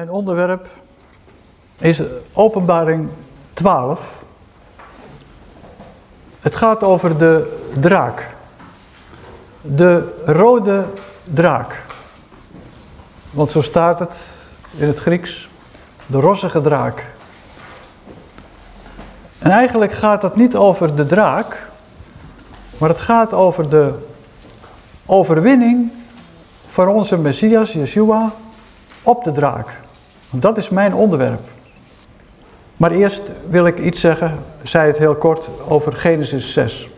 Mijn onderwerp is openbaring 12. Het gaat over de draak. De rode draak. Want zo staat het in het Grieks. De rossige draak. En eigenlijk gaat het niet over de draak. Maar het gaat over de overwinning van onze Messias, Yeshua, op de draak. Dat is mijn onderwerp. Maar eerst wil ik iets zeggen, zei het heel kort, over Genesis 6.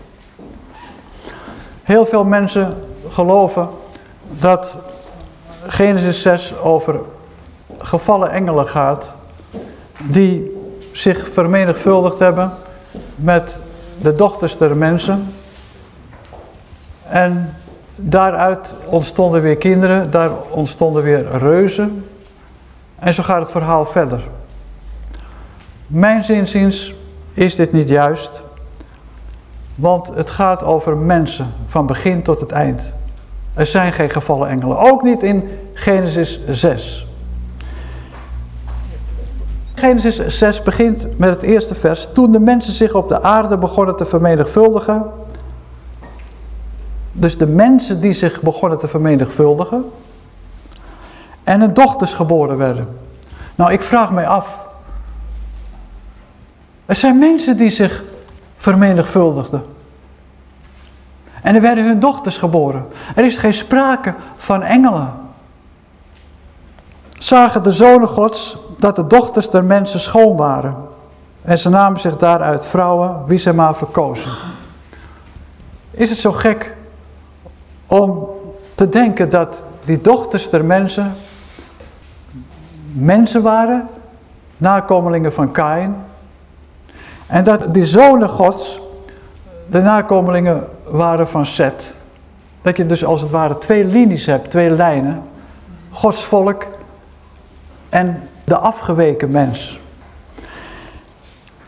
Heel veel mensen geloven dat Genesis 6 over gevallen engelen gaat die zich vermenigvuldigd hebben met de dochters der mensen. En daaruit ontstonden weer kinderen, daar ontstonden weer reuzen. En zo gaat het verhaal verder. Mijn zinziens is dit niet juist. Want het gaat over mensen, van begin tot het eind. Er zijn geen gevallen engelen. Ook niet in Genesis 6. Genesis 6 begint met het eerste vers. Toen de mensen zich op de aarde begonnen te vermenigvuldigen. Dus de mensen die zich begonnen te vermenigvuldigen. En hun dochters geboren werden. Nou, ik vraag mij af. Er zijn mensen die zich vermenigvuldigden. En er werden hun dochters geboren. Er is geen sprake van engelen. Zagen de zonen gods dat de dochters der mensen schoon waren. En ze namen zich daaruit vrouwen, wie ze maar verkozen. Is het zo gek om te denken dat die dochters der mensen mensen waren, nakomelingen van Kain. En dat die zonen gods de nakomelingen waren van Seth. Dat je dus als het ware twee linies hebt, twee lijnen. Gods volk en de afgeweken mens.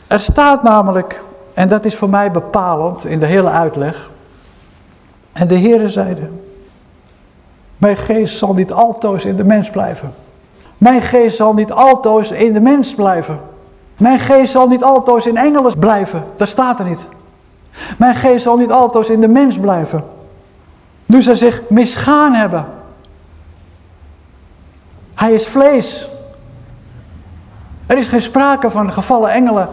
Er staat namelijk, en dat is voor mij bepalend in de hele uitleg. En de Heere zeide, mijn geest zal niet altoos in de mens blijven. Mijn geest zal niet altoos in de mens blijven. Mijn geest zal niet altoos in engelen blijven. Dat staat er niet. Mijn geest zal niet altoos in de mens blijven. Nu zij zich misgaan hebben. Hij is vlees. Er is geen sprake van gevallen engelen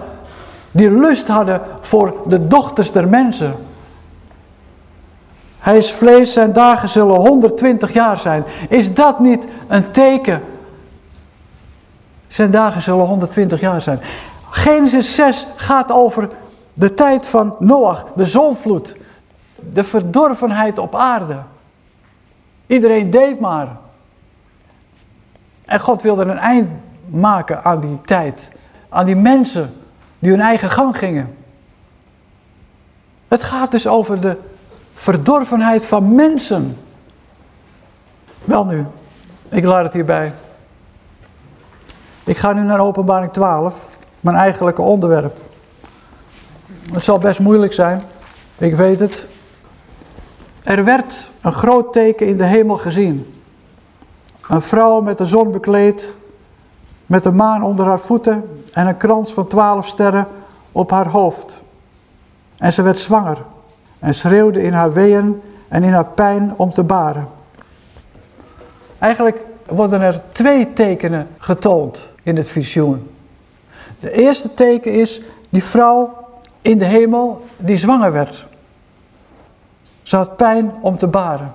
die lust hadden voor de dochters der mensen. Hij is vlees, zijn dagen zullen 120 jaar zijn. Is dat niet een teken zijn dagen zullen 120 jaar zijn. Genesis 6 gaat over de tijd van Noach, de zonvloed. De verdorvenheid op aarde. Iedereen deed maar. En God wilde een eind maken aan die tijd. Aan die mensen die hun eigen gang gingen. Het gaat dus over de verdorvenheid van mensen. Wel nu, ik laat het hierbij. Ik ga nu naar openbaring 12, mijn eigenlijke onderwerp. Het zal best moeilijk zijn, ik weet het. Er werd een groot teken in de hemel gezien. Een vrouw met de zon bekleed, met de maan onder haar voeten en een krans van twaalf sterren op haar hoofd. En ze werd zwanger en schreeuwde in haar weeën en in haar pijn om te baren. Eigenlijk worden er twee tekenen getoond in het visioen. De eerste teken is die vrouw in de hemel die zwanger werd. Ze had pijn om te baren.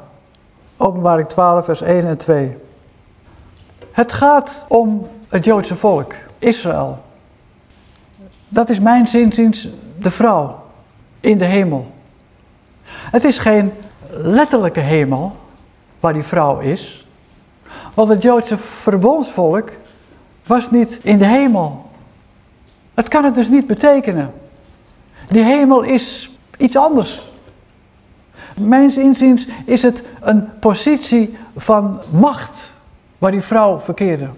Openbaring 12 vers 1 en 2. Het gaat om het Joodse volk, Israël. Dat is mijn zinziens de vrouw in de hemel. Het is geen letterlijke hemel waar die vrouw is. Want het Joodse verbondsvolk was niet in de hemel. Het kan het dus niet betekenen. Die hemel is iets anders. Mijns inziens is het een positie van macht waar die vrouw verkeerde.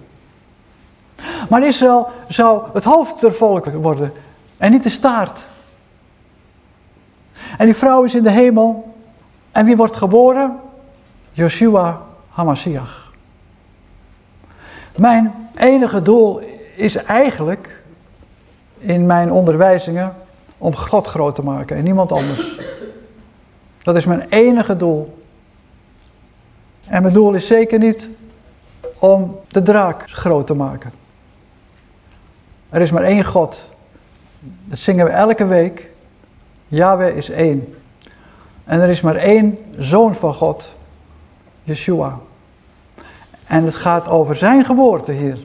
Maar Israël zou het hoofd der volken worden en niet de staart. En die vrouw is in de hemel. En wie wordt geboren? Joshua Hamashiach. Mijn enige doel is eigenlijk in mijn onderwijzingen om God groot te maken en niemand anders. Dat is mijn enige doel. En mijn doel is zeker niet om de draak groot te maken. Er is maar één God. Dat zingen we elke week. Yahweh is één. En er is maar één zoon van God, Yeshua. En het gaat over zijn geboorte hier.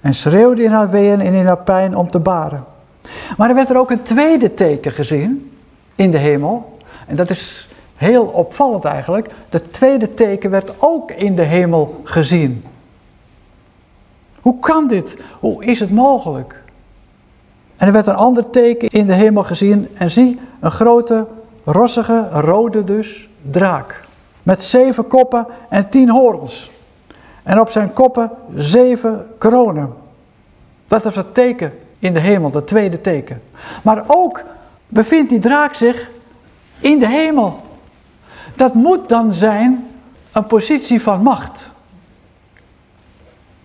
En schreeuwde in haar weeën en in haar pijn om te baren. Maar er werd er ook een tweede teken gezien in de hemel. En dat is heel opvallend eigenlijk. Het tweede teken werd ook in de hemel gezien. Hoe kan dit? Hoe is het mogelijk? En er werd een ander teken in de hemel gezien. En zie, een grote, rossige, rode dus, draak. Met zeven koppen en tien horens. En op zijn koppen zeven kronen. Dat is het teken in de hemel, dat tweede teken. Maar ook bevindt die draak zich in de hemel. Dat moet dan zijn een positie van macht.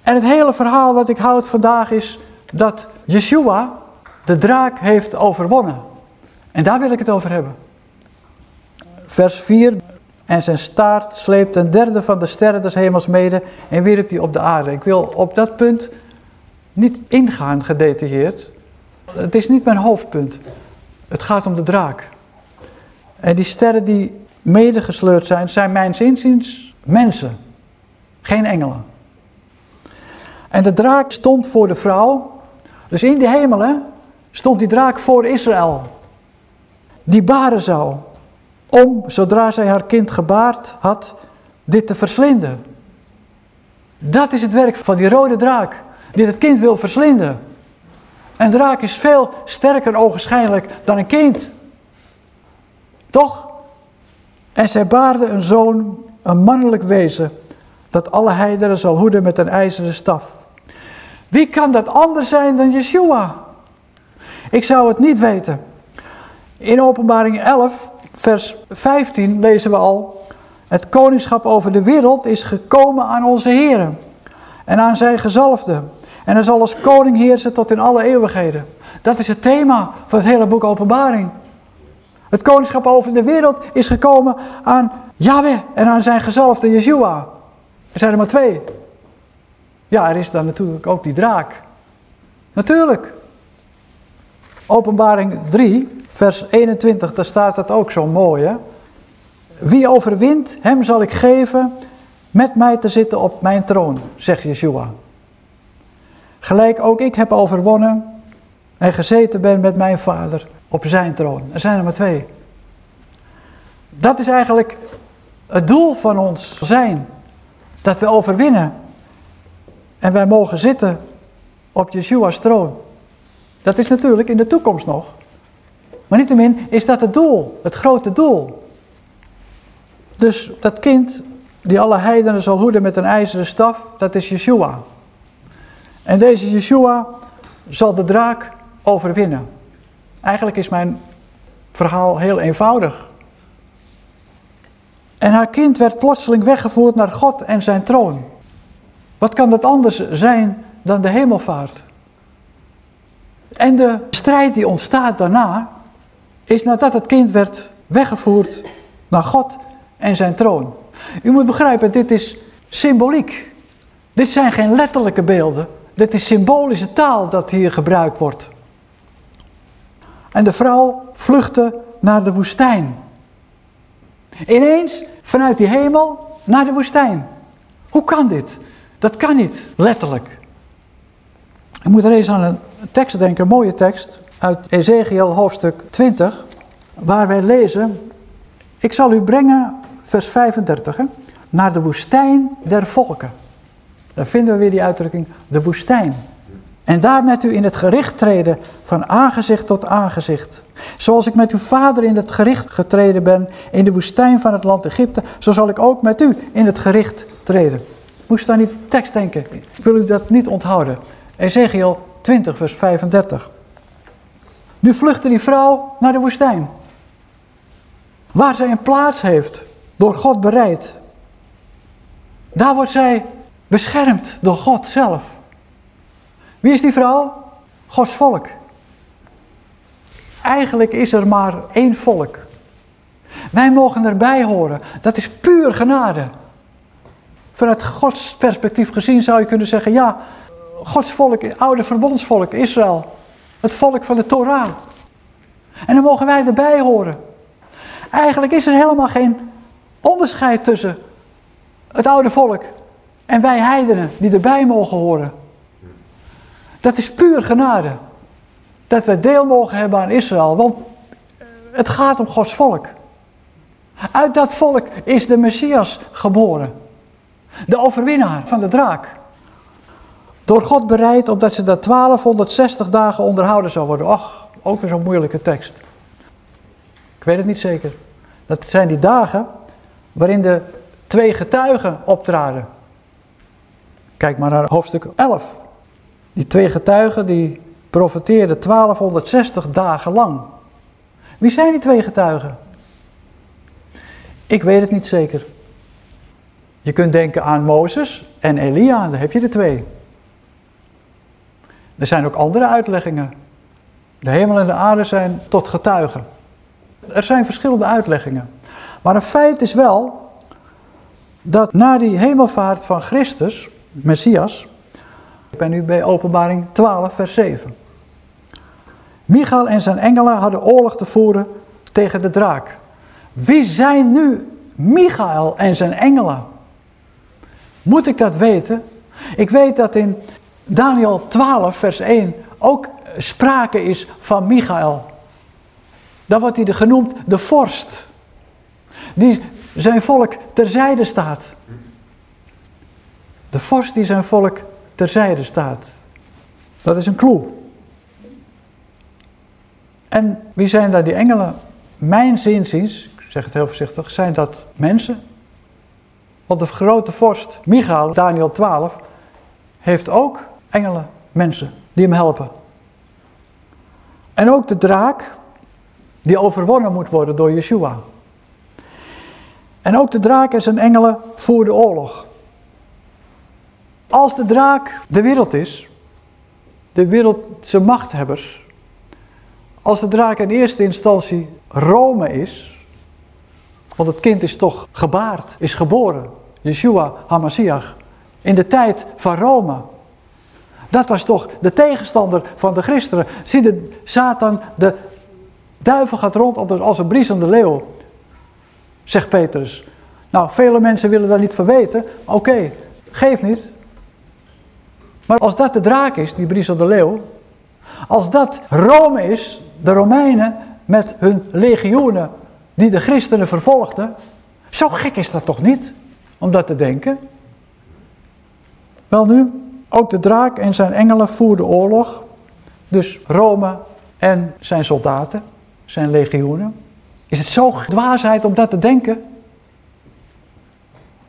En het hele verhaal wat ik houd vandaag is dat Yeshua de draak heeft overwonnen. En daar wil ik het over hebben. Vers 4. En zijn staart sleept een derde van de sterren des hemels mede en wierp die op de aarde. Ik wil op dat punt niet ingaan gedetailleerd. Het is niet mijn hoofdpunt. Het gaat om de draak. En die sterren die medegesleurd zijn, zijn mijn zinziens mensen. Geen engelen. En de draak stond voor de vrouw. Dus in de hemel stond die draak voor Israël. Die baren zou. Om, zodra zij haar kind gebaard had, dit te verslinden. Dat is het werk van die rode draak. Die het kind wil verslinden. Een draak is veel sterker ogenschijnlijk dan een kind. Toch? En zij baarde een zoon, een mannelijk wezen, dat alle heideren zal hoeden met een ijzeren staf. Wie kan dat anders zijn dan Yeshua? Ik zou het niet weten. In openbaring 11, vers 15 lezen we al... Het koningschap over de wereld is gekomen aan onze heren en aan zijn gezalfde. En hij zal als koning heersen tot in alle eeuwigheden. Dat is het thema van het hele boek openbaring. Het koningschap over de wereld is gekomen aan Yahweh en aan zijn gezalfde Yeshua. Er zijn er maar twee. Ja, er is dan natuurlijk ook die draak. Natuurlijk. Openbaring 3, vers 21, daar staat dat ook zo mooi. Hè? Wie overwint, hem zal ik geven met mij te zitten op mijn troon, zegt Yeshua. Gelijk ook ik heb overwonnen en gezeten ben met mijn vader op zijn troon. Er zijn er maar twee. Dat is eigenlijk het doel van ons zijn. Dat we overwinnen. En wij mogen zitten op Yeshua's troon. Dat is natuurlijk in de toekomst nog. Maar niettemin is dat het doel, het grote doel. Dus dat kind die alle heidenen zal hoeden met een ijzeren staf, dat is Yeshua. En deze Yeshua zal de draak overwinnen. Eigenlijk is mijn verhaal heel eenvoudig. En haar kind werd plotseling weggevoerd naar God en zijn troon. Wat kan dat anders zijn dan de hemelvaart? En de strijd die ontstaat daarna, is nadat het kind werd weggevoerd naar God en zijn troon. U moet begrijpen, dit is symboliek. Dit zijn geen letterlijke beelden. Dit is symbolische taal dat hier gebruikt wordt. En de vrouw vluchtte naar de woestijn. Ineens vanuit die hemel naar de woestijn. Hoe kan dit? Dat kan niet, letterlijk. Ik moet er eens aan een tekst denken, een mooie tekst, uit Ezekiel hoofdstuk 20, waar wij lezen, ik zal u brengen, vers 35, hè, naar de woestijn der volken. Daar vinden we weer die uitdrukking, de woestijn. En daar met u in het gericht treden van aangezicht tot aangezicht. Zoals ik met uw vader in het gericht getreden ben in de woestijn van het land Egypte, zo zal ik ook met u in het gericht treden. Moest aan die tekst denken. Ik wil u dat niet onthouden. Ezekiel 20 vers 35. Nu vluchtte die vrouw naar de woestijn. Waar zij een plaats heeft, door God bereid. Daar wordt zij beschermd door God zelf. Wie is die vrouw? Gods volk. Eigenlijk is er maar één volk. Wij mogen erbij horen. Dat is puur genade. Vanuit Gods perspectief gezien zou je kunnen zeggen, ja, Gods volk, oude verbondsvolk, Israël. Het volk van de Torah. En dan mogen wij erbij horen. Eigenlijk is er helemaal geen onderscheid tussen het oude volk en wij heidenen die erbij mogen horen. Dat is puur genade. Dat wij deel mogen hebben aan Israël, want het gaat om Gods volk. Uit dat volk is de Messias geboren. De overwinnaar van de draak. Door God bereid opdat ze dat 1260 dagen onderhouden zou worden. Och, ook weer zo'n moeilijke tekst. Ik weet het niet zeker. Dat zijn die dagen waarin de twee getuigen optraden. Kijk maar naar hoofdstuk 11. Die twee getuigen die profeteerden 1260 dagen lang. Wie zijn die twee getuigen? Ik weet het niet zeker. Je kunt denken aan Mozes en Elia, daar heb je de twee. Er zijn ook andere uitleggingen. De hemel en de aarde zijn tot getuigen. Er zijn verschillende uitleggingen. Maar een feit is wel dat na die hemelvaart van Christus, Messias, ik ben nu bij openbaring 12 vers 7. Michael en zijn engelen hadden oorlog te voeren tegen de draak. Wie zijn nu Michael en zijn engelen? Moet ik dat weten? Ik weet dat in Daniel 12 vers 1 ook sprake is van Michael. Dan wordt hij genoemd de vorst. Die zijn volk terzijde staat. De vorst die zijn volk terzijde staat. Dat is een clue. En wie zijn daar die engelen? Mijn zinziens, ik zeg het heel voorzichtig, zijn dat mensen. Want de grote vorst, Michael, Daniel 12, heeft ook engelen, mensen, die hem helpen. En ook de draak, die overwonnen moet worden door Yeshua. En ook de draak en zijn engelen voerden oorlog. Als de draak de wereld is, de wereldse machthebbers, als de draak in eerste instantie Rome is, want het kind is toch gebaard, is geboren, Yeshua HaMashiach, in de tijd van Rome. Dat was toch de tegenstander van de christenen. Zie de Satan, de duivel gaat rond als een briesende leeuw, zegt Petrus. Nou, vele mensen willen daar niet van weten. Oké, geef niet. Maar als dat de draak is, die briesende leeuw. Als dat Rome is, de Romeinen met hun legioenen die de christenen vervolgden. Zo gek is dat toch niet, om dat te denken? Wel nu, ook de draak en zijn engelen voerden oorlog. Dus Rome en zijn soldaten, zijn legioenen. Is het zo dwaasheid om dat te denken?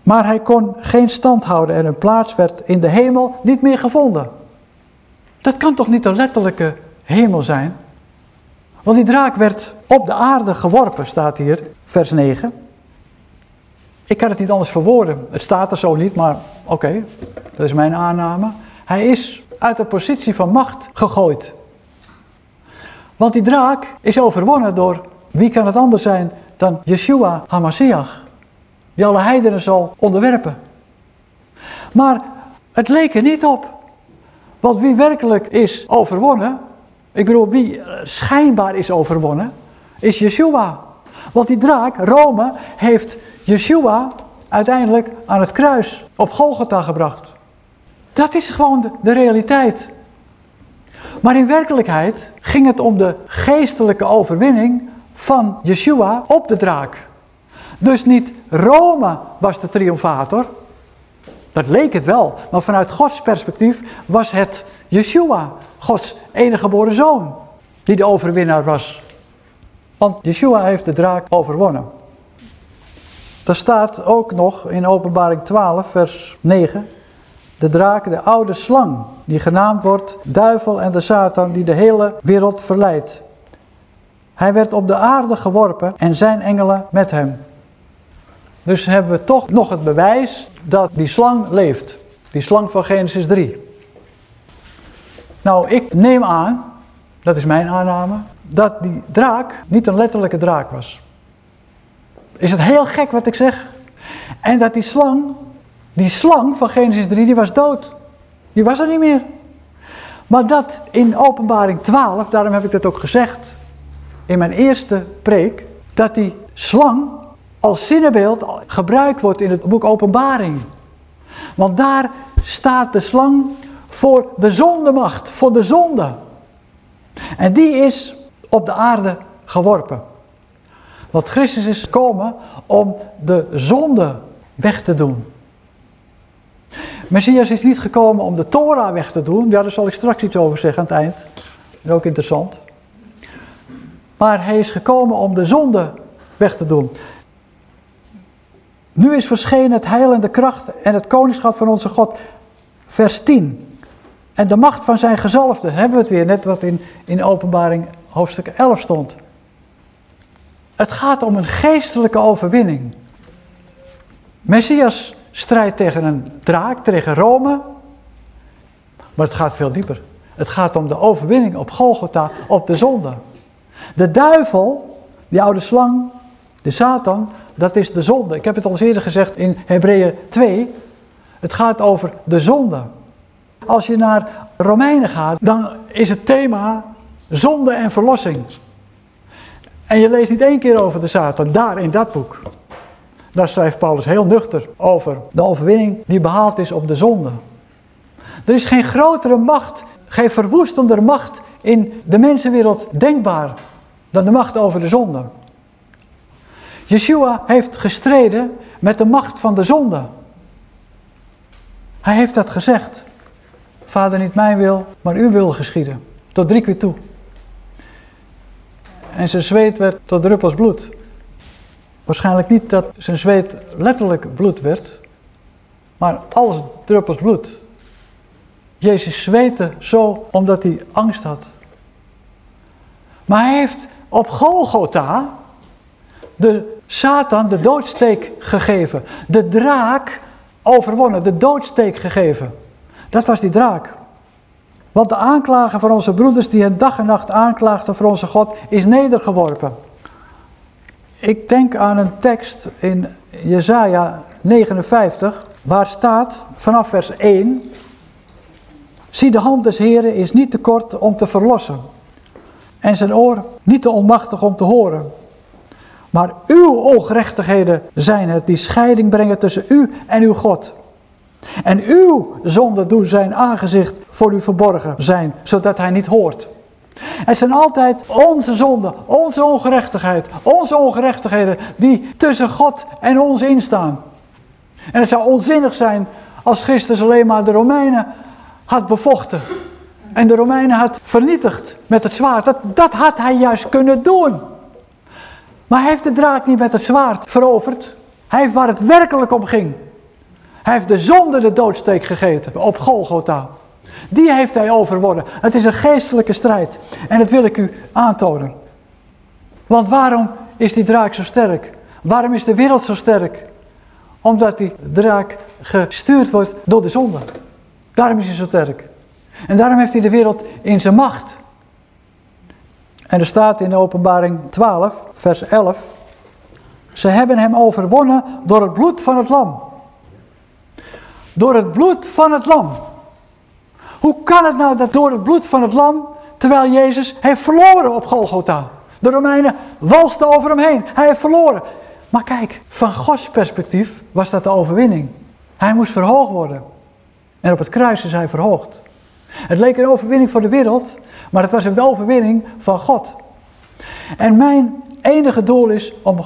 Maar hij kon geen stand houden en een plaats werd in de hemel niet meer gevonden. Dat kan toch niet de letterlijke hemel zijn? Want die draak werd op de aarde geworpen, staat hier, vers 9. Ik kan het niet anders verwoorden. Het staat er zo niet, maar oké, dat is mijn aanname. Hij is uit de positie van macht gegooid. Want die draak is overwonnen door, wie kan het anders zijn dan Yeshua HaMashiach. Die alle heidenen zal onderwerpen. Maar het leek er niet op. Want wie werkelijk is overwonnen, ik bedoel wie schijnbaar is overwonnen, is Yeshua. Want die draak, Rome, heeft Yeshua uiteindelijk aan het kruis op Golgotha gebracht. Dat is gewoon de, realiteit. Maar in werkelijkheid ging het om de geestelijke overwinning van Yeshua op de draak. Dus niet Rome was de triomfator. Dat leek het wel, maar vanuit Gods perspectief was het Yeshua, Gods enige geboren zoon, die de overwinnaar was. Want Yeshua heeft de draak overwonnen. Er staat ook nog in openbaring 12 vers 9. De draak, de oude slang, die genaamd wordt duivel en de Satan die de hele wereld verleidt. Hij werd op de aarde geworpen en zijn engelen met hem. Dus hebben we toch nog het bewijs dat die slang leeft. Die slang van Genesis 3. Nou, ik neem aan, dat is mijn aanname, dat die draak niet een letterlijke draak was. Is het heel gek wat ik zeg? En dat die slang, die slang van Genesis 3, die was dood. Die was er niet meer. Maar dat in openbaring 12, daarom heb ik dat ook gezegd in mijn eerste preek, dat die slang als zinnenbeeld gebruikt wordt in het boek openbaring. Want daar staat de slang voor de zondemacht, voor de zonde. En die is op de aarde geworpen. Want Christus is gekomen om de zonde weg te doen. Messias is niet gekomen om de Torah weg te doen. Ja, daar zal ik straks iets over zeggen aan het eind. Ook interessant. Maar hij is gekomen om de zonde weg te doen. Nu is verschenen het heil en de kracht en het koningschap van onze God. Vers 10. En de macht van zijn gezalfde, hebben we het weer, net wat in, in openbaring hoofdstuk 11 stond. Het gaat om een geestelijke overwinning. Messias strijdt tegen een draak, tegen Rome. Maar het gaat veel dieper. Het gaat om de overwinning op Golgotha, op de zonde. De duivel, die oude slang, de Satan, dat is de zonde. Ik heb het al eerder gezegd in Hebreeën 2. Het gaat over de zonde. Als je naar Romeinen gaat, dan is het thema zonde en verlossing. En je leest niet één keer over de Satan, daar in dat boek. Daar schrijft Paulus heel nuchter over de overwinning die behaald is op de zonde. Er is geen grotere macht, geen verwoestender macht in de mensenwereld denkbaar dan de macht over de zonde. Yeshua heeft gestreden met de macht van de zonde. Hij heeft dat gezegd. Vader, niet mijn wil, maar uw wil geschieden. Tot drie keer toe. En zijn zweet werd tot druppels bloed. Waarschijnlijk niet dat zijn zweet letterlijk bloed werd, maar alles druppels bloed. Jezus zweette zo omdat hij angst had. Maar hij heeft op Golgotha de Satan de doodsteek gegeven. De draak overwonnen, de doodsteek gegeven. Dat was die draak. Want de aanklager van onze broeders die het dag en nacht aanklaagden voor onze God is nedergeworpen. Ik denk aan een tekst in Jesaja 59 waar staat vanaf vers 1 Zie de hand des Heren is niet te kort om te verlossen en zijn oor niet te onmachtig om te horen. Maar uw ongerechtigheden zijn het die scheiding brengen tussen u en uw God. En uw zonden doen zijn aangezicht voor u verborgen zijn, zodat hij niet hoort. Het zijn altijd onze zonden, onze ongerechtigheid, onze ongerechtigheden die tussen God en ons instaan. En het zou onzinnig zijn als Christus alleen maar de Romeinen had bevochten. En de Romeinen had vernietigd met het zwaard. Dat, dat had hij juist kunnen doen. Maar hij heeft de draak niet met het zwaard veroverd. Hij waar het werkelijk om ging. Hij heeft de zonde de doodsteek gegeten op Golgotha. Die heeft hij overwonnen. Het is een geestelijke strijd. En dat wil ik u aantonen. Want waarom is die draak zo sterk? Waarom is de wereld zo sterk? Omdat die draak gestuurd wordt door de zonde. Daarom is hij zo sterk. En daarom heeft hij de wereld in zijn macht. En er staat in de openbaring 12, vers 11. Ze hebben hem overwonnen door het bloed van het lam. Door het bloed van het lam. Hoe kan het nou dat door het bloed van het lam, terwijl Jezus heeft verloren op Golgotha. De Romeinen walsten over hem heen. Hij heeft verloren. Maar kijk, van Gods perspectief was dat de overwinning. Hij moest verhoogd worden. En op het kruis is hij verhoogd. Het leek een overwinning voor de wereld, maar het was een overwinning van God. En mijn enige doel is om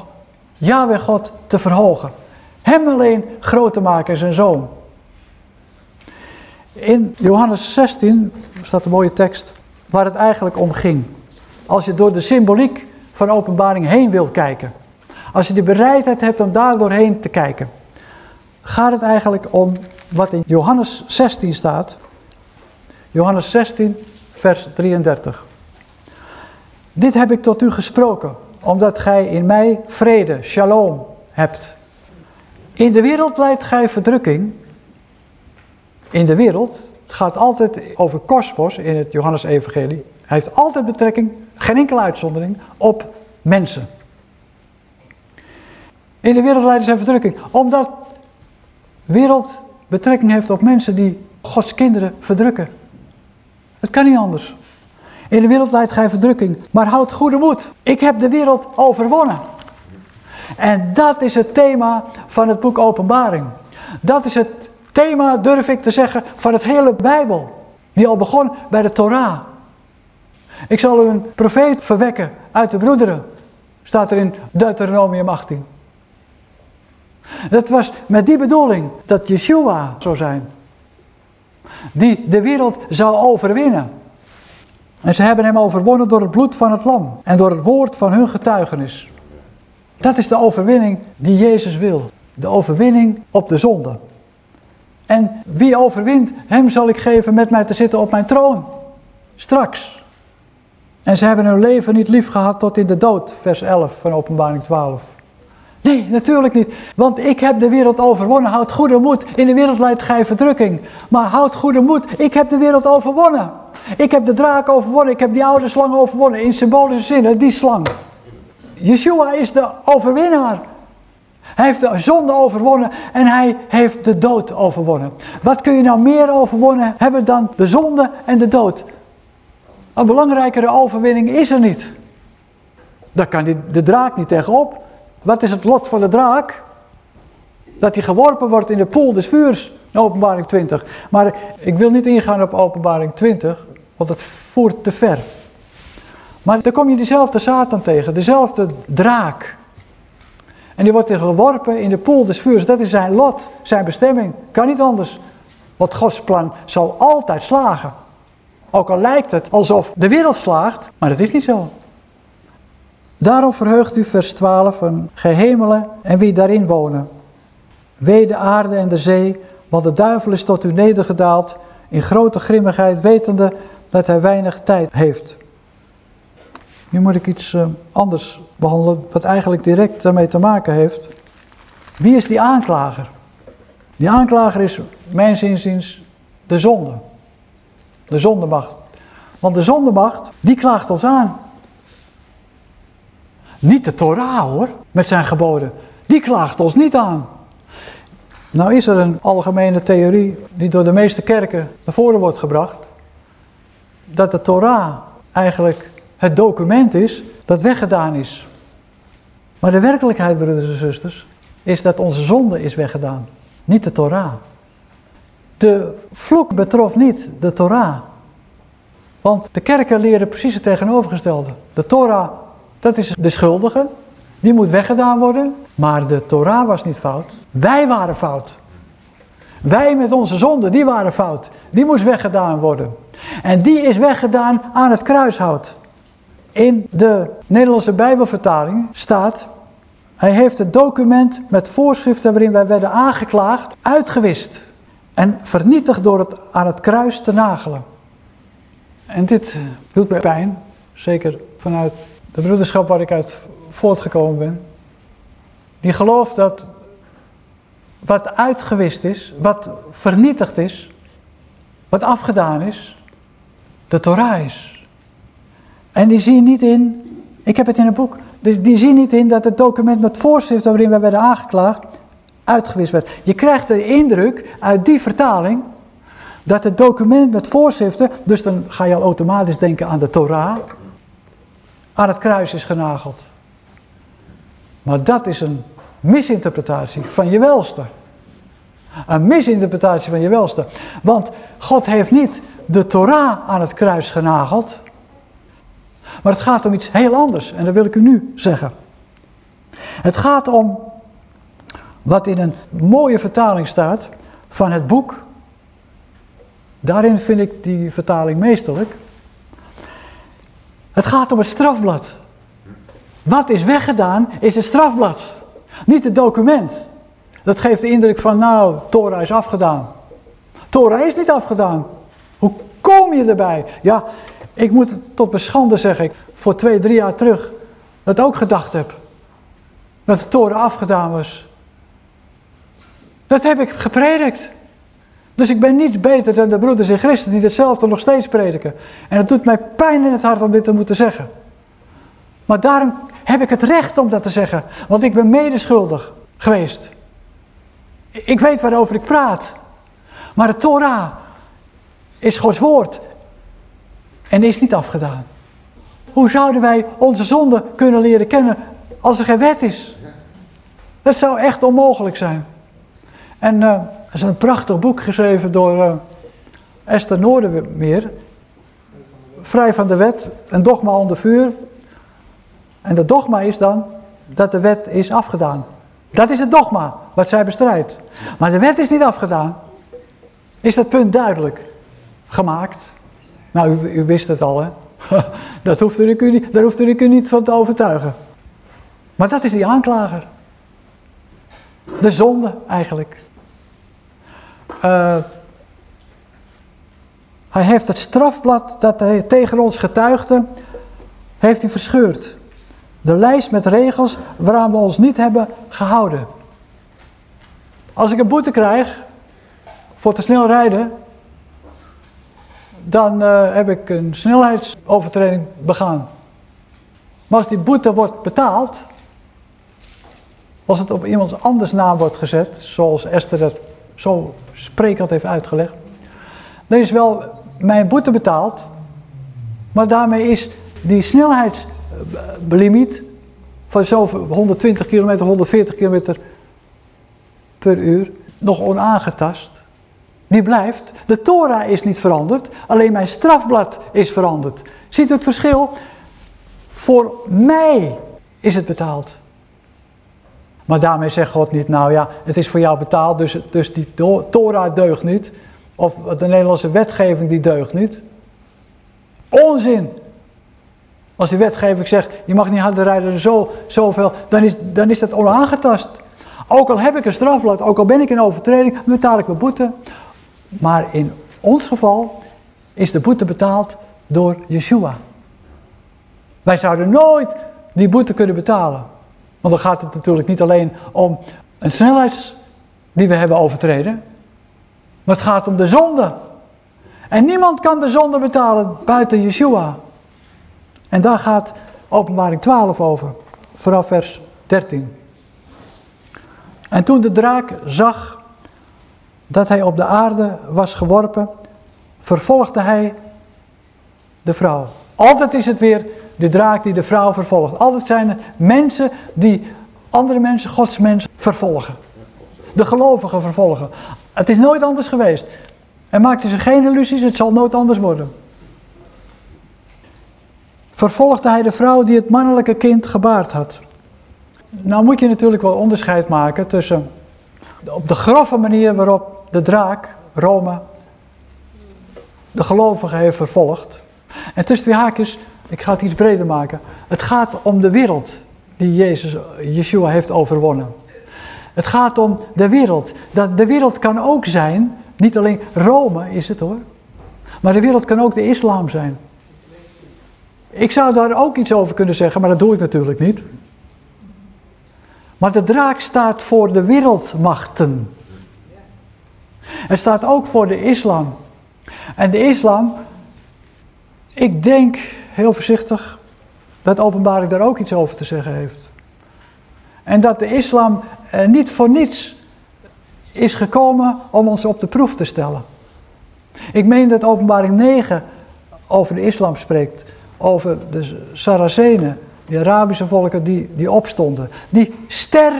Yahweh God te verhogen. Hem alleen groot te maken, zijn zoon. In Johannes 16 staat een mooie tekst waar het eigenlijk om ging. Als je door de symboliek van openbaring heen wilt kijken. Als je de bereidheid hebt om daar doorheen te kijken. Gaat het eigenlijk om wat in Johannes 16 staat. Johannes 16 vers 33. Dit heb ik tot u gesproken, omdat gij in mij vrede, shalom, hebt. In de wereld leidt gij verdrukking, in de wereld. Het gaat altijd over kosmos in het Johannes-evangelie. Hij heeft altijd betrekking, geen enkele uitzondering, op mensen. In de wereld leiden zijn verdrukking. Omdat wereld betrekking heeft op mensen die Gods kinderen verdrukken. Het kan niet anders. In de wereld leidt gij verdrukking, maar houd goede moed. Ik heb de wereld overwonnen. En dat is het thema van het boek Openbaring. Dat is het thema, durf ik te zeggen, van het hele Bijbel. Die al begon bij de Torah. Ik zal u een profeet verwekken uit de broederen. Staat er in Deuteronomium 18. Dat was met die bedoeling dat Yeshua zou zijn. Die de wereld zou overwinnen. En ze hebben hem overwonnen door het bloed van het lam. En door het woord van hun getuigenis. Dat is de overwinning die Jezus wil. De overwinning op de zonde. En wie overwint, hem zal ik geven met mij te zitten op mijn troon. Straks. En ze hebben hun leven niet lief gehad tot in de dood. Vers 11 van openbaring 12. Nee, natuurlijk niet. Want ik heb de wereld overwonnen. Houd goede moed. In de wereld leidt gij verdrukking. Maar houd goede moed. Ik heb de wereld overwonnen. Ik heb de draak overwonnen. Ik heb die oude slang overwonnen. In symbolische zin, die slang. Yeshua is de overwinnaar. Hij heeft de zonde overwonnen en hij heeft de dood overwonnen. Wat kun je nou meer overwonnen hebben dan de zonde en de dood? Een belangrijkere overwinning is er niet. Daar kan de draak niet tegenop. Wat is het lot van de draak? Dat hij geworpen wordt in de poel des vuurs. In openbaring 20. Maar ik wil niet ingaan op openbaring 20. Want dat voert te ver. Maar dan kom je dezelfde Satan tegen. Dezelfde draak. En die wordt geworpen in de poel des vuurs. Dat is zijn lot. Zijn bestemming. Kan niet anders. Want Gods plan zal altijd slagen. Ook al lijkt het alsof de wereld slaagt. Maar dat is niet zo. Daarom verheugt u vers 12 van gehemelen en wie daarin wonen. Wee de aarde en de zee, want de duivel is tot u nedergedaald in grote grimmigheid, wetende dat hij weinig tijd heeft. Nu moet ik iets uh, anders behandelen, wat eigenlijk direct daarmee te maken heeft. Wie is die aanklager? Die aanklager is, mijn inziens, de zonde. De zondemacht. Want de zondemacht, die klaagt ons aan. Niet de Torah hoor, met zijn geboden. Die klaagt ons niet aan. Nou is er een algemene theorie die door de meeste kerken naar voren wordt gebracht. Dat de Torah eigenlijk het document is dat weggedaan is. Maar de werkelijkheid, broeders en zusters, is dat onze zonde is weggedaan. Niet de Torah. De vloek betrof niet de Torah. Want de kerken leren precies het tegenovergestelde. De Torah dat is de schuldige. Die moet weggedaan worden. Maar de Torah was niet fout. Wij waren fout. Wij met onze zonde, die waren fout. Die moest weggedaan worden. En die is weggedaan aan het kruishout. In de Nederlandse Bijbelvertaling staat... Hij heeft het document met voorschriften waarin wij werden aangeklaagd uitgewist. En vernietigd door het aan het kruis te nagelen. En dit doet mij pijn. Zeker vanuit de broederschap waar ik uit voortgekomen ben, die gelooft dat wat uitgewist is, wat vernietigd is, wat afgedaan is, de Torah is. En die zien niet in, ik heb het in een boek, die, die zien niet in dat het document met voorschriften waarin wij werden aangeklaagd, uitgewist werd. Je krijgt de indruk uit die vertaling dat het document met voorschriften, dus dan ga je al automatisch denken aan de Torah, aan het kruis is genageld. Maar dat is een misinterpretatie van je welste. Een misinterpretatie van je welste. Want God heeft niet de Torah aan het kruis genageld. Maar het gaat om iets heel anders. En dat wil ik u nu zeggen. Het gaat om wat in een mooie vertaling staat van het boek. Daarin vind ik die vertaling meesterlijk. Het gaat om het strafblad. Wat is weggedaan is het strafblad. Niet het document. Dat geeft de indruk van nou, Torah is afgedaan. Torah is niet afgedaan. Hoe kom je erbij? Ja, ik moet tot mijn zeg ik, voor twee, drie jaar terug, dat ook gedacht heb. Dat de Torah afgedaan was. Dat heb ik gepredikt. Dus ik ben niet beter dan de broeders in Christus die hetzelfde nog steeds prediken. En het doet mij pijn in het hart om dit te moeten zeggen. Maar daarom heb ik het recht om dat te zeggen. Want ik ben medeschuldig geweest. Ik weet waarover ik praat. Maar de Torah is Gods woord. En is niet afgedaan. Hoe zouden wij onze zonde kunnen leren kennen als er geen wet is? Dat zou echt onmogelijk zijn. En uh, er is een prachtig boek geschreven door uh, Esther Noordermeer. Vrij van de wet, een dogma onder vuur. En dat dogma is dan dat de wet is afgedaan. Dat is het dogma wat zij bestrijdt. Maar de wet is niet afgedaan. Is dat punt duidelijk gemaakt? Nou, u, wist het al, hè? dat hoeft u daar hoeft u niet van te overtuigen. Maar dat is die aanklager. De zonde eigenlijk. Uh, hij heeft het strafblad dat hij tegen ons getuigde, heeft hij verscheurd. De lijst met regels waaraan we ons niet hebben gehouden. Als ik een boete krijg voor te snel rijden, dan uh, heb ik een snelheidsovertreding begaan. Maar als die boete wordt betaald, als het op iemands anders naam wordt gezet, zoals Esther dat zo sprekend heeft uitgelegd, dan is wel mijn boete betaald, maar daarmee is die snelheidsbelimiet van zo 120 km, 140 km per uur nog onaangetast. Die blijft. De Torah is niet veranderd, alleen mijn strafblad is veranderd. Ziet u het verschil? Voor mij is het betaald. Maar daarmee zegt God niet, nou ja, het is voor jou betaald, dus, dus die Torah deugt niet. Of de Nederlandse wetgeving die deugt niet. Onzin! Als die wetgeving zegt, je mag niet harder rijden zo, zoveel, dan is, dan is dat onaangetast. Ook al heb ik een strafblad, ook al ben ik in overtreding, betaal ik mijn boete. Maar in ons geval is de boete betaald door Yeshua. Wij zouden nooit die boete kunnen betalen. Want dan gaat het natuurlijk niet alleen om een snelheid die we hebben overtreden. Maar het gaat om de zonde. En niemand kan de zonde betalen buiten Yeshua. En daar gaat openbaring 12 over. Vanaf vers 13. En toen de draak zag dat hij op de aarde was geworpen, vervolgde hij de vrouw. Altijd is het weer de draak die de vrouw vervolgt. Altijd zijn er mensen die andere mensen, Gods mensen, vervolgen. De gelovigen vervolgen. Het is nooit anders geweest. En maakte zich geen illusies, het zal nooit anders worden. Vervolgde hij de vrouw die het mannelijke kind gebaard had. Nou moet je natuurlijk wel onderscheid maken tussen op de grove manier waarop de draak, Rome, de gelovigen heeft vervolgd. En tussen twee haakjes ik ga het iets breder maken. Het gaat om de wereld die Jezus, Yeshua heeft overwonnen. Het gaat om de wereld. De wereld kan ook zijn, niet alleen Rome is het hoor. Maar de wereld kan ook de islam zijn. Ik zou daar ook iets over kunnen zeggen, maar dat doe ik natuurlijk niet. Maar de draak staat voor de wereldmachten. Het staat ook voor de islam. En de islam, ik denk heel voorzichtig, dat openbaring daar ook iets over te zeggen heeft. En dat de islam eh, niet voor niets is gekomen om ons op de proef te stellen. Ik meen dat openbaring 9 over de islam spreekt. Over de Saracenen, die Arabische volken die, die opstonden. Die ster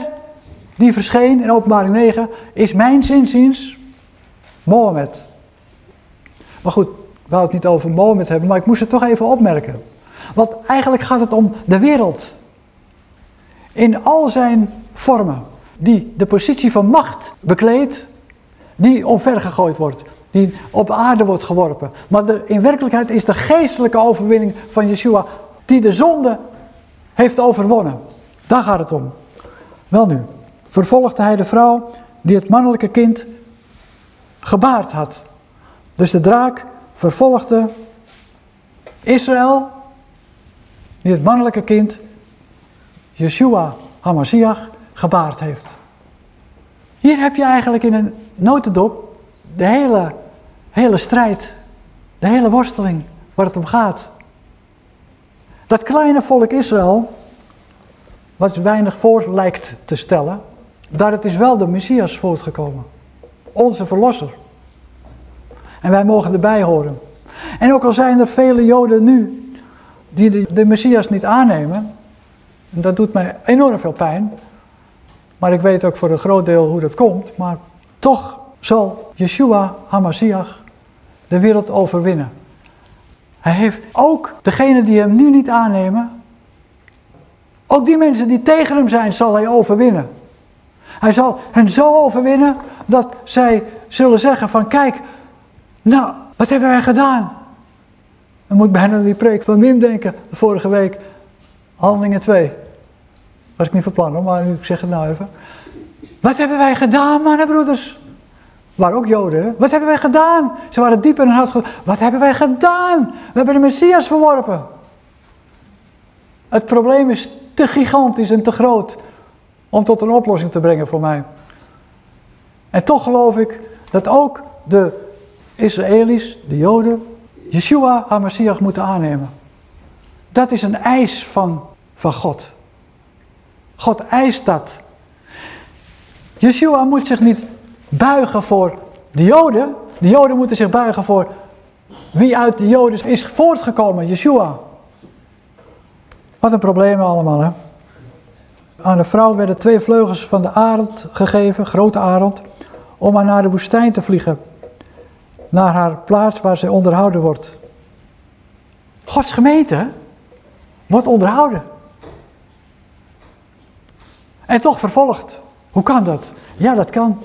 die verscheen in openbaring 9 is mijn zinziens Mohammed. Maar goed, wou het niet over Mohammed hebben, maar ik moest het toch even opmerken. Want eigenlijk gaat het om de wereld. In al zijn vormen. Die de positie van macht bekleedt, die omvergegooid wordt. Die op aarde wordt geworpen. Maar in werkelijkheid is de geestelijke overwinning van Yeshua die de zonde heeft overwonnen. Daar gaat het om. Wel nu, vervolgde hij de vrouw die het mannelijke kind gebaard had. Dus de draak vervolgde Israël, die het mannelijke kind, Yeshua HaMashiach, gebaard heeft. Hier heb je eigenlijk in een notendop de hele, hele strijd, de hele worsteling waar het om gaat. Dat kleine volk Israël, wat weinig voor lijkt te stellen, daar het is wel de Messias voortgekomen. Onze verlosser. En wij mogen erbij horen. En ook al zijn er vele Joden nu die de, de Messias niet aannemen, en dat doet mij enorm veel pijn, maar ik weet ook voor een groot deel hoe dat komt, maar toch zal Yeshua HaMashiach de wereld overwinnen. Hij heeft ook degenen die hem nu niet aannemen, ook die mensen die tegen hem zijn, zal hij overwinnen. Hij zal hen zo overwinnen dat zij zullen zeggen van kijk, nou, wat hebben wij gedaan? Dan moet ik bijna die preek van Wim denken, de vorige week, handelingen 2. Was ik niet van plan maar nu, ik zeg het nou even. Wat hebben wij gedaan, mannen broeders? waren ook Joden. Hè? Wat hebben wij gedaan? Ze waren diep in hun hart. Wat hebben wij gedaan? We hebben de Messias verworpen. Het probleem is te gigantisch en te groot om tot een oplossing te brengen voor mij. En toch geloof ik dat ook de Israëli's, de Joden, Yeshua HaMashiach moeten aannemen. Dat is een eis van, van God. God eist dat. Yeshua moet zich niet buigen voor de Joden. De Joden moeten zich buigen voor wie uit de Joden is voortgekomen, Yeshua. Wat een probleem allemaal, hè. Aan de vrouw werden twee vleugels van de arend gegeven, grote arend, om haar naar de woestijn te vliegen. Naar haar plaats waar zij onderhouden wordt. Gods gemeente wordt onderhouden. En toch vervolgd. Hoe kan dat? Ja, dat kan.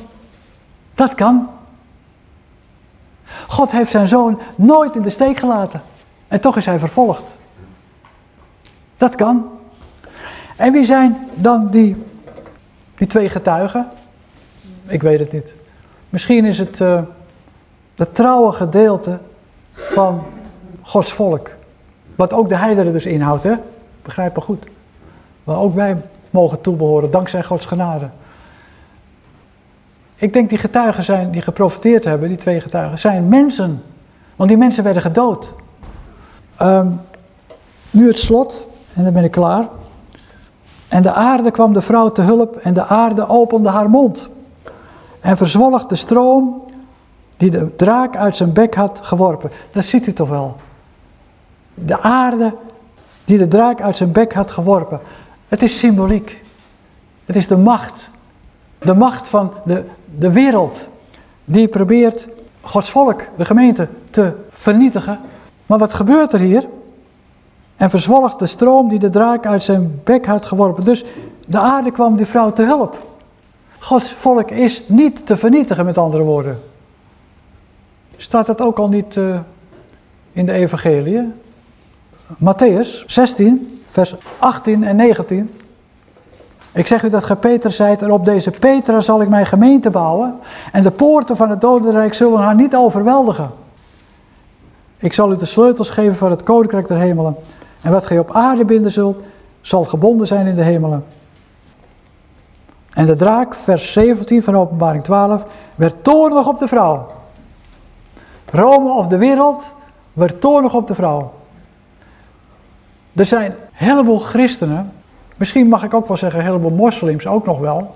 Dat kan. God heeft zijn zoon nooit in de steek gelaten. En toch is hij vervolgd. Dat kan. En wie zijn dan die, die twee getuigen? Ik weet het niet. Misschien is het uh, het trouwe gedeelte van Gods volk. Wat ook de heideren dus inhoudt, hè? Begrijp me goed. Waar ook wij mogen toebehoren, dankzij Gods genade. Ik denk die getuigen zijn, die geprofiteerd hebben, die twee getuigen, zijn mensen. Want die mensen werden gedood. Ehm, nu het slot, en dan ben ik klaar. En de aarde kwam de vrouw te hulp en de aarde opende haar mond. En verzwolg de stroom die de draak uit zijn bek had geworpen. Dat ziet u toch wel. De aarde die de draak uit zijn bek had geworpen. Het is symboliek. Het is de macht. De macht van de, de wereld. Die probeert Gods volk, de gemeente, te vernietigen. Maar wat gebeurt er hier? En verzwolgt de stroom die de draak uit zijn bek had geworpen. Dus de aarde kwam die vrouw te hulp. Gods volk is niet te vernietigen, met andere woorden. Staat dat ook al niet uh, in de evangelie? Matthäus 16, vers 18 en 19. Ik zeg u dat gij Peter zijt en op deze Petra zal ik mijn gemeente bouwen en de poorten van het dodenrijk zullen haar niet overweldigen. Ik zal u de sleutels geven van het koninkrijk der hemelen. En wat gij op aarde binden zult, zal gebonden zijn in de hemelen. En de draak, vers 17 van openbaring 12, werd toornig op de vrouw. Rome of de wereld werd toornig op de vrouw. Er zijn een heleboel christenen, misschien mag ik ook wel zeggen een heleboel moslims ook nog wel,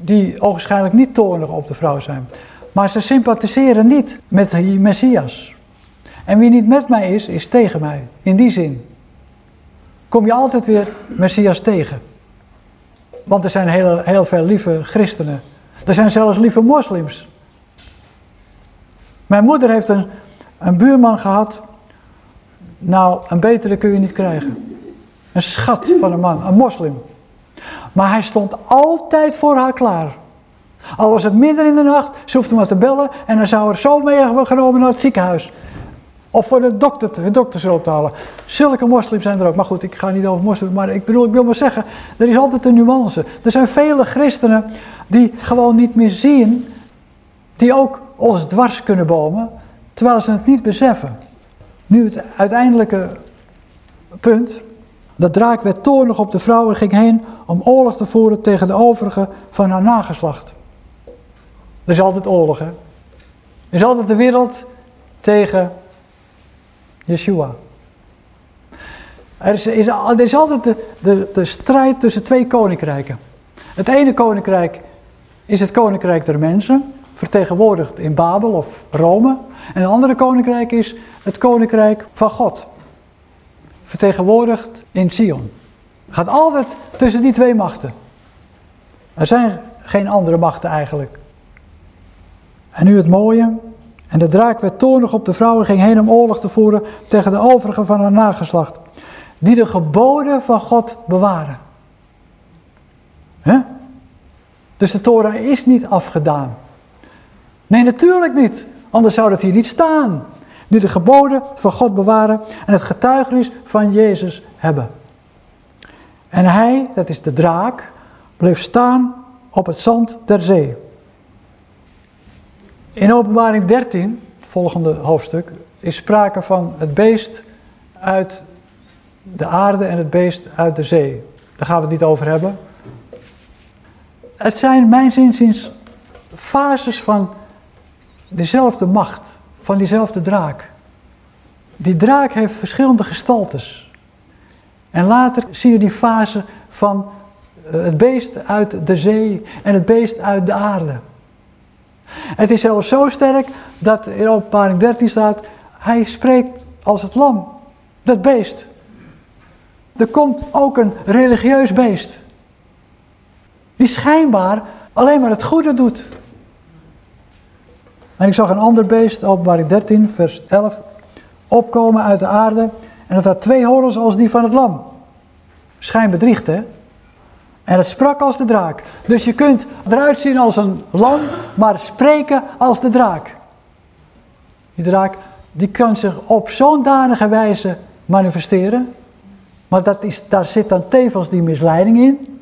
die ogenschijnlijk niet toornig op de vrouw zijn. Maar ze sympathiseren niet met de Messias. En wie niet met mij is, is tegen mij. In die zin kom je altijd weer Messias tegen. Want er zijn heel, heel veel lieve christenen. Er zijn zelfs lieve moslims. Mijn moeder heeft een, een buurman gehad. Nou, een betere kun je niet krijgen. Een schat van een man, een moslim. Maar hij stond altijd voor haar klaar. Al was het midden in de nacht, ze hoefde maar te bellen en dan zou er zo meegenomen naar het ziekenhuis. Of voor de dokter, de doktershulp te halen. Zulke moslims zijn er ook. Maar goed, ik ga niet over moslims. Maar ik bedoel, ik wil maar zeggen, er is altijd een nuance. Er zijn vele christenen die gewoon niet meer zien. Die ook ons dwars kunnen bomen. Terwijl ze het niet beseffen. Nu het uiteindelijke punt. De draak werd toornig op de vrouw en ging heen om oorlog te voeren tegen de overige van haar nageslacht. Er is altijd oorlog, hè? Er is altijd de wereld tegen Yeshua. Er is, er is altijd de, de, de strijd tussen twee koninkrijken. Het ene koninkrijk is het koninkrijk der mensen, vertegenwoordigd in Babel of Rome. En het andere koninkrijk is het koninkrijk van God, vertegenwoordigd in Sion. Het gaat altijd tussen die twee machten. Er zijn geen andere machten eigenlijk. En nu het mooie. En de draak werd toornig op de vrouw en ging heen om oorlog te voeren tegen de overigen van haar nageslacht. Die de geboden van God bewaren. Dus de Torah is niet afgedaan. Nee, natuurlijk niet. Anders zou dat hier niet staan. Die de geboden van God bewaren en het getuigenis van Jezus hebben. En hij, dat is de draak, bleef staan op het zand der zee. In openbaring 13, het volgende hoofdstuk, is sprake van het beest uit de aarde en het beest uit de zee. Daar gaan we het niet over hebben. Het zijn mijn zinziens fases van dezelfde macht, van diezelfde draak. Die draak heeft verschillende gestaltes. En later zie je die fase van eh, het beest uit de zee en het beest uit de aarde. Het is zelfs zo sterk dat in openbaring 13 staat, hij spreekt als het lam, dat beest. Er komt ook een religieus beest. Die schijnbaar alleen maar het goede doet. En ik zag een ander beest, openbaring 13, vers 11, opkomen uit de aarde. En dat had twee horens als die van het lam. Schijnbedriegt, hè? En het sprak als de draak. Dus je kunt eruit zien als een lam, maar spreken als de draak. Die draak die kan zich op zo'n danige wijze manifesteren. Maar dat is, daar zit dan tevens die misleiding in.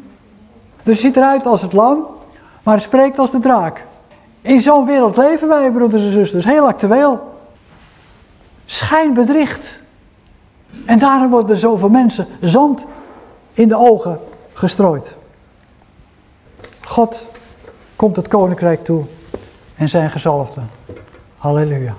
Dus je ziet eruit als het lam, maar spreekt als de draak. In zo'n wereld leven wij, broeders en zusters, heel actueel. Schijnbedriegt. En daarom worden er zoveel mensen zand in de ogen gestrooid. God komt het koninkrijk toe en zijn gezalfde. Halleluja.